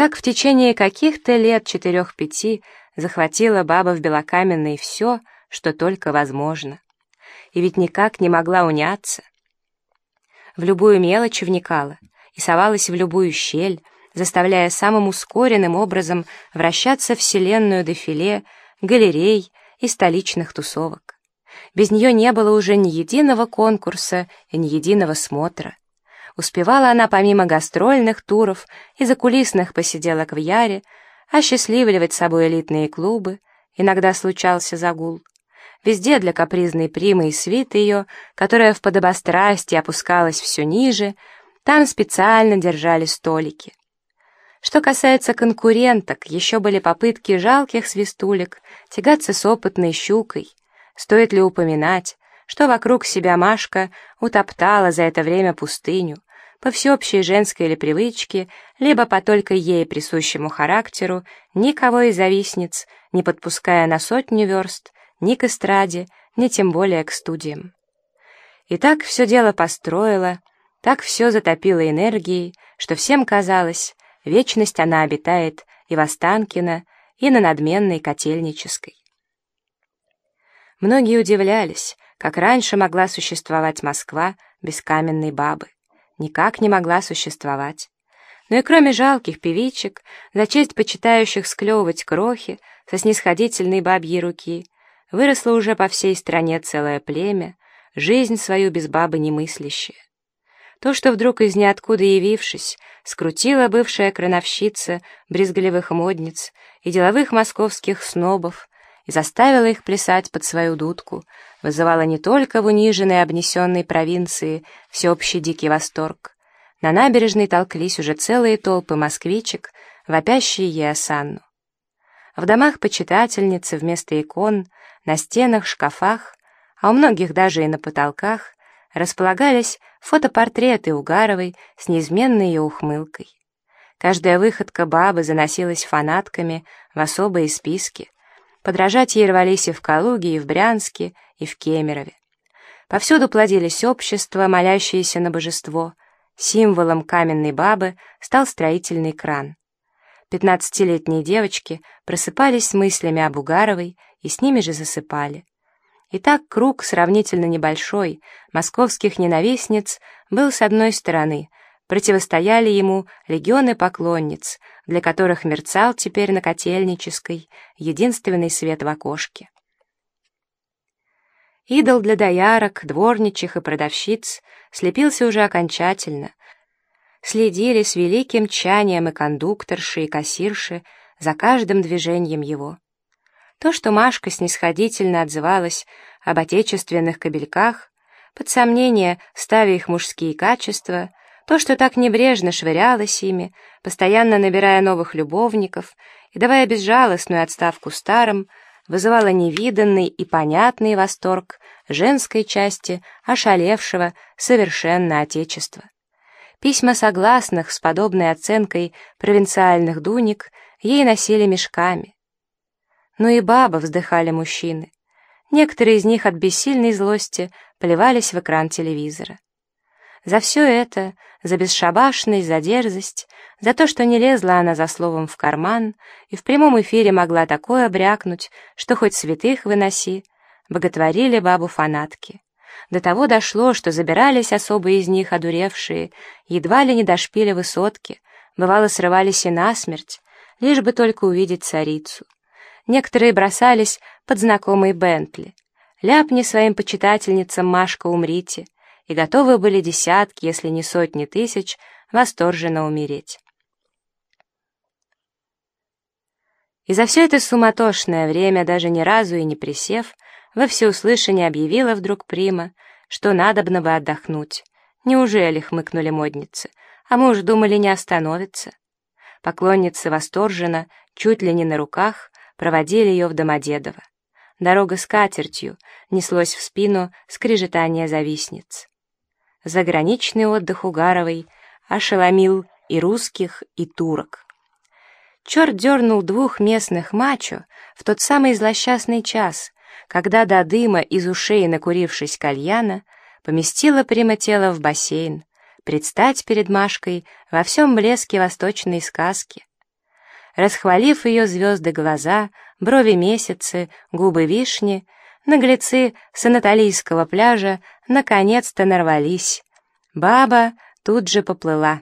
Так в течение каких-то лет четырех-пяти захватила баба в Белокаменной все, что только возможно. И ведь никак не могла уняться. В любую мелочь вникала и совалась в любую щель, заставляя самым ускоренным образом вращаться вселенную дефиле, галерей и столичных тусовок. Без нее не было уже ни единого конкурса и ни единого смотра. Успевала она помимо гастрольных туров и закулисных посиделок в Яре осчастливливать собой элитные клубы, иногда случался загул. Везде для капризной примы и свиты ее, которая в подобострастии опускалась все ниже, там специально держали столики. Что касается конкуренток, еще были попытки жалких свистулек тягаться с опытной щукой. Стоит ли упоминать, что вокруг себя Машка утоптала за это время пустыню, по всеобщей женской или привычке, либо по только ей присущему характеру, никого из завистниц, не подпуская на сотню верст, ни к эстраде, ни тем более к студиям. И так все дело построило, так все затопило энергией, что всем казалось, вечность она обитает и в Останкино, и на надменной Котельнической. Многие удивлялись, как раньше могла существовать Москва без каменной бабы никак не могла существовать. Но и кроме жалких певичек, за честь почитающих склевывать крохи со снисходительной бабьей руки, выросло уже по всей стране целое племя, жизнь свою без бабы немыслящее. То, что вдруг из ниоткуда явившись, скрутила бывшая крановщица брезгливых модниц и деловых московских снобов и заставила их плясать под свою дудку, вызывала не только в униженной обнесенной провинции всеобщий дикий восторг. На набережной толклись уже целые толпы москвичек, вопящие ей осанну. В домах почитательницы вместо икон, на стенах, шкафах, а у многих даже и на потолках, располагались фотопортреты Угаровой с неизменной ее ухмылкой. Каждая выходка бабы заносилась фанатками в особые списки, Подражать ей рвались и в Калуге, и в Брянске, и в Кемерове. Повсюду плодились общества, молящиеся на божество. Символом каменной бабы стал строительный кран. Пятнадцатилетние девочки просыпались с мыслями об Угаровой и с ними же засыпали. И так круг сравнительно небольшой, московских ненавистниц, был с одной стороны, противостояли ему легионы поклонниц, для которых мерцал теперь на Котельнической единственный свет в окошке. Идол для доярок, дворничих и продавщиц слепился уже окончательно. Следили с великим тчанием и кондукторши, и кассирши за каждым движением его. То, что Машка снисходительно отзывалась об отечественных кабельках, под сомнение ставя их мужские качества, то, что так небрежно швырялась ими, постоянно набирая новых любовников и давая безжалостную отставку старым, вызывало невиданный и понятный восторг женской части ошалевшего совершенно отечества. Письма согласных с подобной оценкой провинциальных дуник ей носили мешками. Ну и баба вздыхали мужчины. Некоторые из них от бессильной злости плевались в экран телевизора. За все это, за бесшабашность, за дерзость, за то, что не лезла она за словом в карман и в прямом эфире могла такое брякнуть, что хоть святых выноси, боготворили бабу фанатки. До того дошло, что забирались особые из них одуревшие, едва ли не дошпили высотки, бывало срывались и насмерть, лишь бы только увидеть царицу. Некоторые бросались под знакомый Бентли. Ляпни своим почитательницам «Машка, умрите», и готовы были десятки, если не сотни тысяч, восторженно умереть. И за все это суматошное время, даже ни разу и не присев, во всеуслышание объявила вдруг Прима, что надобно бы отдохнуть. Неужели, хмыкнули модницы, а мы уж думали не остановиться. Поклонницы восторженно, чуть ли не на руках, проводили ее в Домодедово. Дорога с катертью неслось в спину скрежетание завистниц. Заграничный отдых Угаровой ошеломил и русских, и турок. Черт дернул двух местных мачо в тот самый злосчастный час, когда до дыма из ушей накурившись кальяна, поместила прямо тело в бассейн, предстать перед Машкой во всем блеске восточной сказки. Расхвалив ее звезды глаза, брови месяцы, губы вишни, наглецы с анатолийского пляжа наконец-то нарвались. Баба тут же поплыла.